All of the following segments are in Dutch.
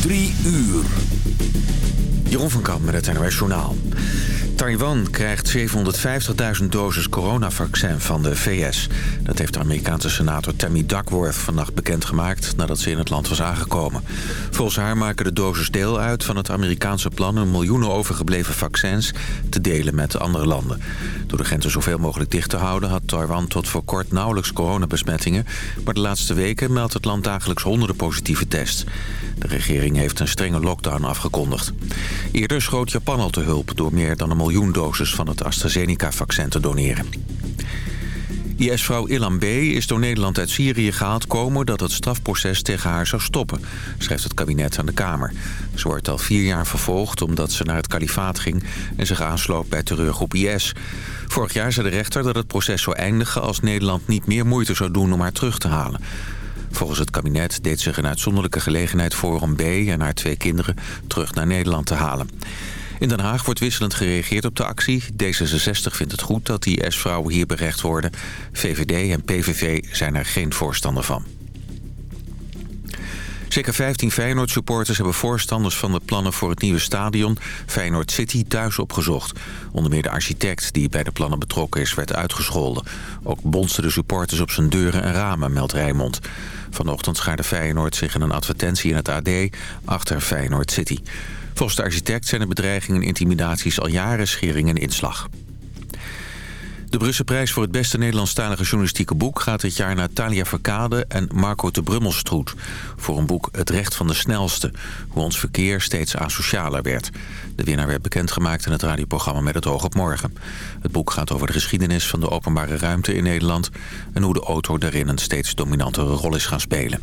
Drie uur. Jeroen van Kamp met het NOS Journaal. Taiwan krijgt 750.000 doses coronavaccin van de VS. Dat heeft de Amerikaanse senator Tammy Duckworth vannacht bekendgemaakt... nadat ze in het land was aangekomen. Volgens haar maken de doses deel uit van het Amerikaanse plan... om miljoenen overgebleven vaccins te delen met andere landen. Door de grenzen zoveel mogelijk dicht te houden... had Taiwan tot voor kort nauwelijks coronabesmettingen... maar de laatste weken meldt het land dagelijks honderden positieve tests. De regering heeft een strenge lockdown afgekondigd. Eerder schoot Japan al te hulp door meer dan een miljoen doses van het AstraZeneca-vaccin te doneren. IS-vrouw Ilan B. is door Nederland uit Syrië gehaald komen dat het strafproces tegen haar zou stoppen, schrijft het kabinet aan de Kamer. Ze wordt al vier jaar vervolgd omdat ze naar het kalifaat ging en zich aansloot bij terreurgroep IS. Vorig jaar zei de rechter dat het proces zou eindigen als Nederland niet meer moeite zou doen om haar terug te halen. Volgens het kabinet deed zich een uitzonderlijke gelegenheid voor om B en haar twee kinderen terug naar Nederland te halen. In Den Haag wordt wisselend gereageerd op de actie. D66 vindt het goed dat die S-vrouwen hier berecht worden. VVD en PVV zijn er geen voorstander van. Zeker 15 Feyenoord-supporters hebben voorstanders van de plannen voor het nieuwe stadion Feyenoord City thuis opgezocht. Onder meer de architect die bij de plannen betrokken is werd uitgescholden. Ook bonsten de supporters op zijn deuren en ramen, meldt Rijmond. Vanochtend schaarde Feyenoord zich in een advertentie in het AD achter Feyenoord City. Volgens de architect zijn de bedreigingen en intimidaties al jaren schering en inslag. De Brusse prijs voor het beste Nederlandstalige journalistieke boek... gaat dit jaar naar Talia Verkade en Marco de Brummelstroet... voor een boek Het Recht van de Snelste... hoe ons verkeer steeds asocialer werd. De winnaar werd bekendgemaakt in het radioprogramma Met het oog op morgen. Het boek gaat over de geschiedenis van de openbare ruimte in Nederland... en hoe de auto daarin een steeds dominantere rol is gaan spelen.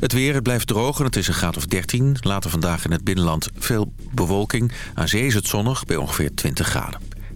Het weer, het blijft droog en het is een graad of 13. Later vandaag in het binnenland veel bewolking. Aan zee is het zonnig bij ongeveer 20 graden.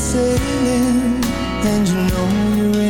sailing, and you know you're in.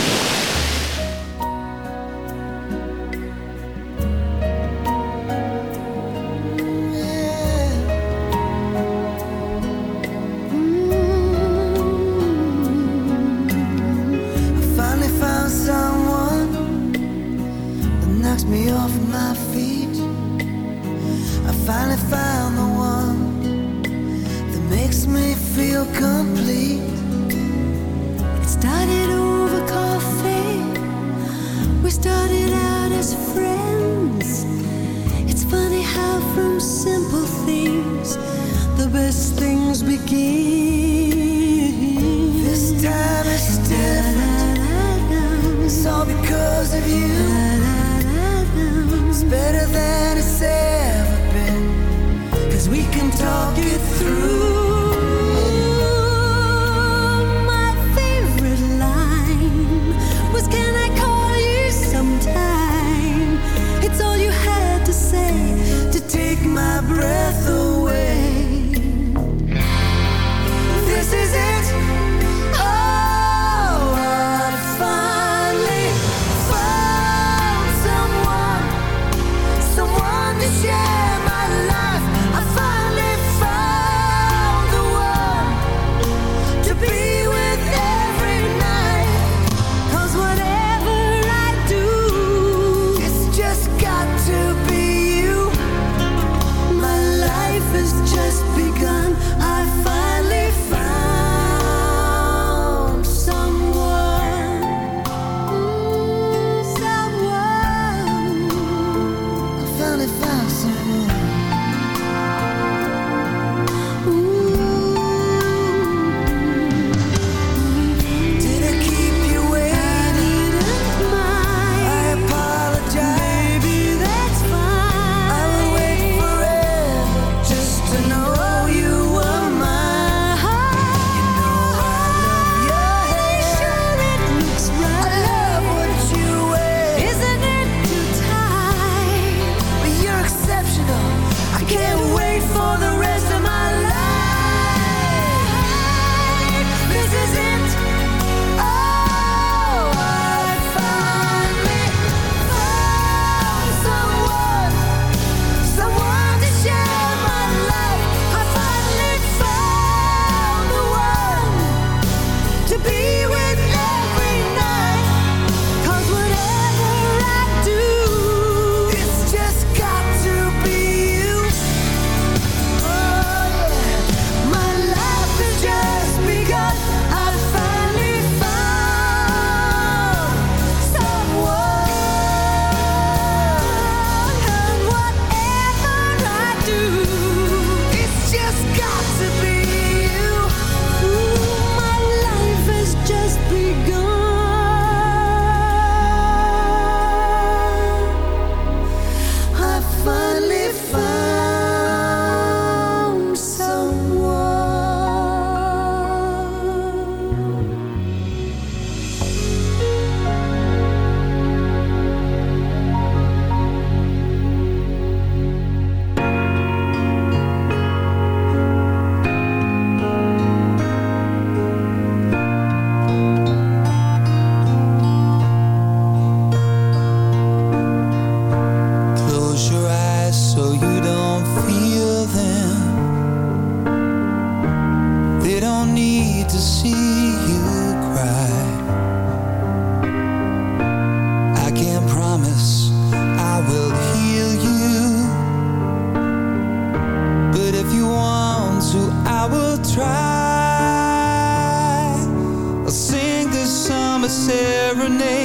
friends. It's funny how from simple things the best things begin. This time different. It's all because of you. It's better than.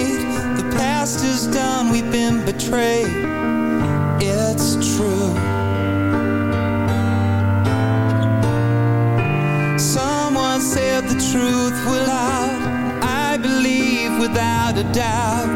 The past is done, we've been betrayed. It's true. Someone said the truth will out. I believe without a doubt.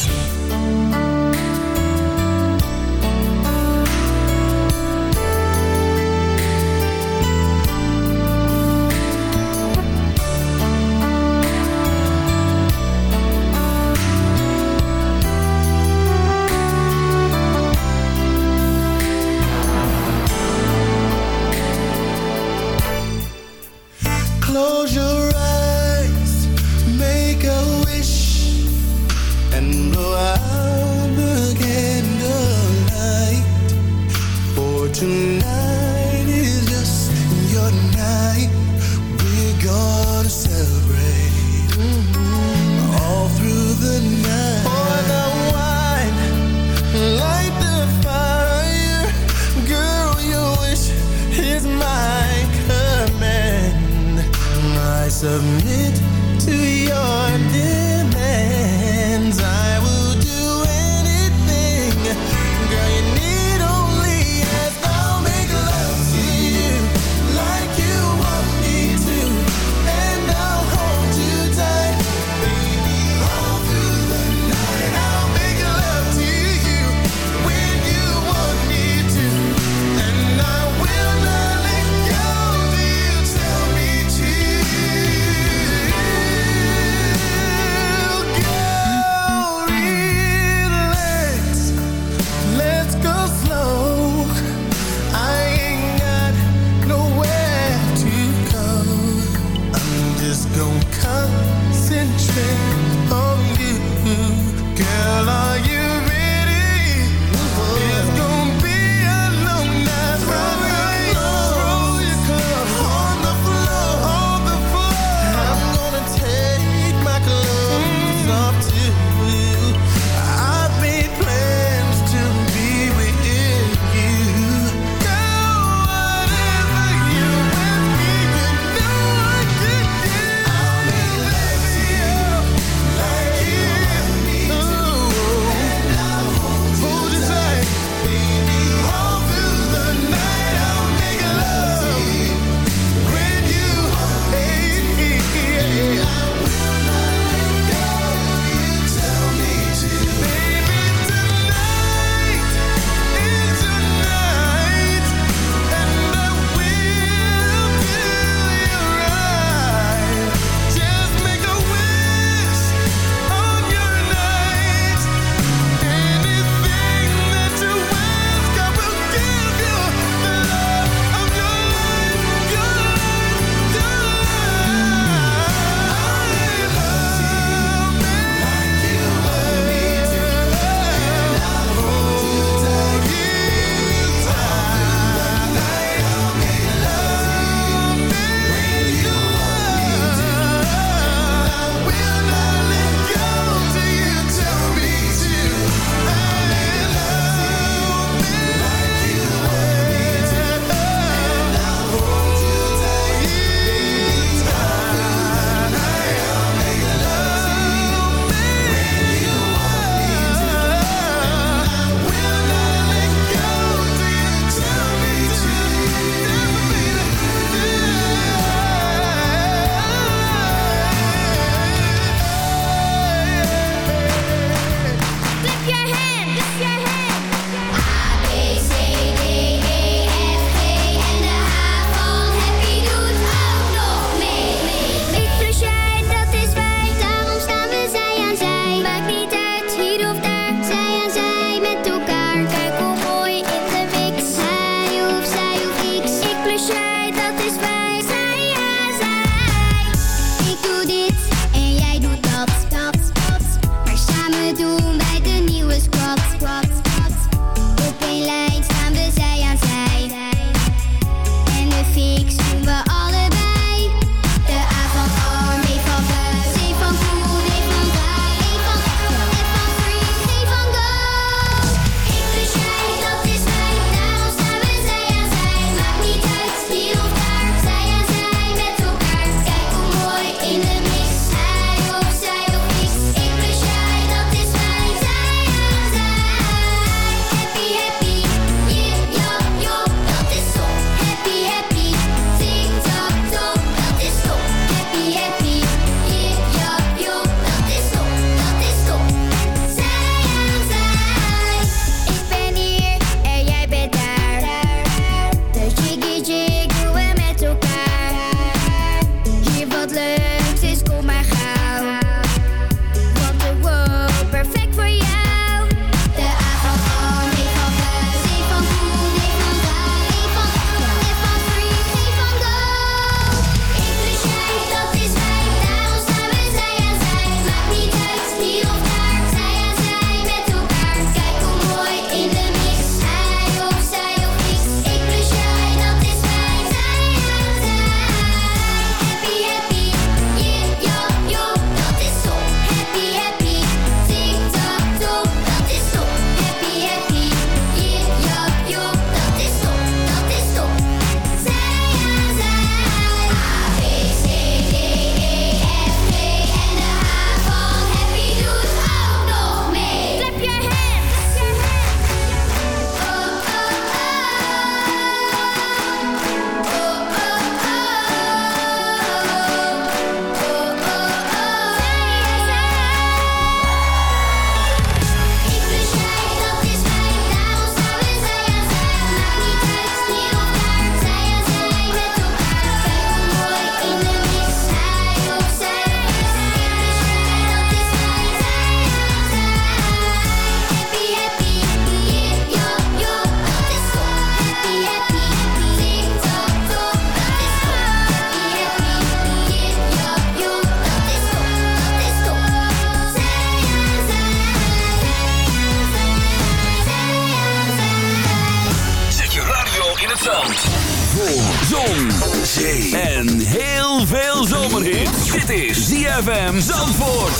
is ZFM Zandvoort.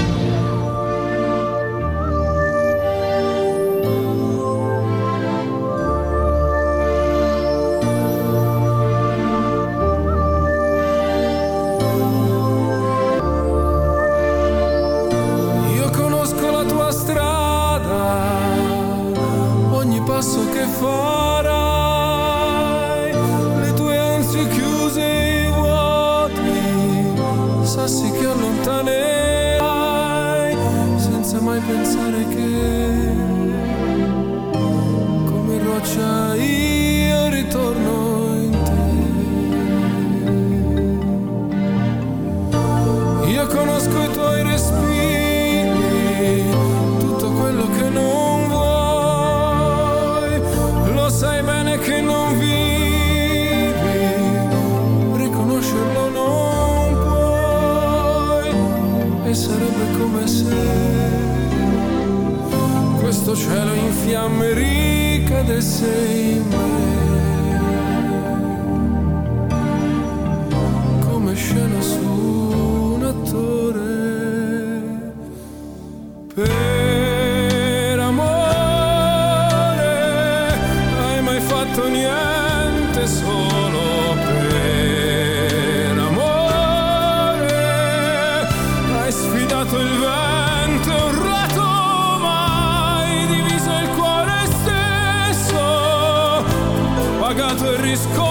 It's cold.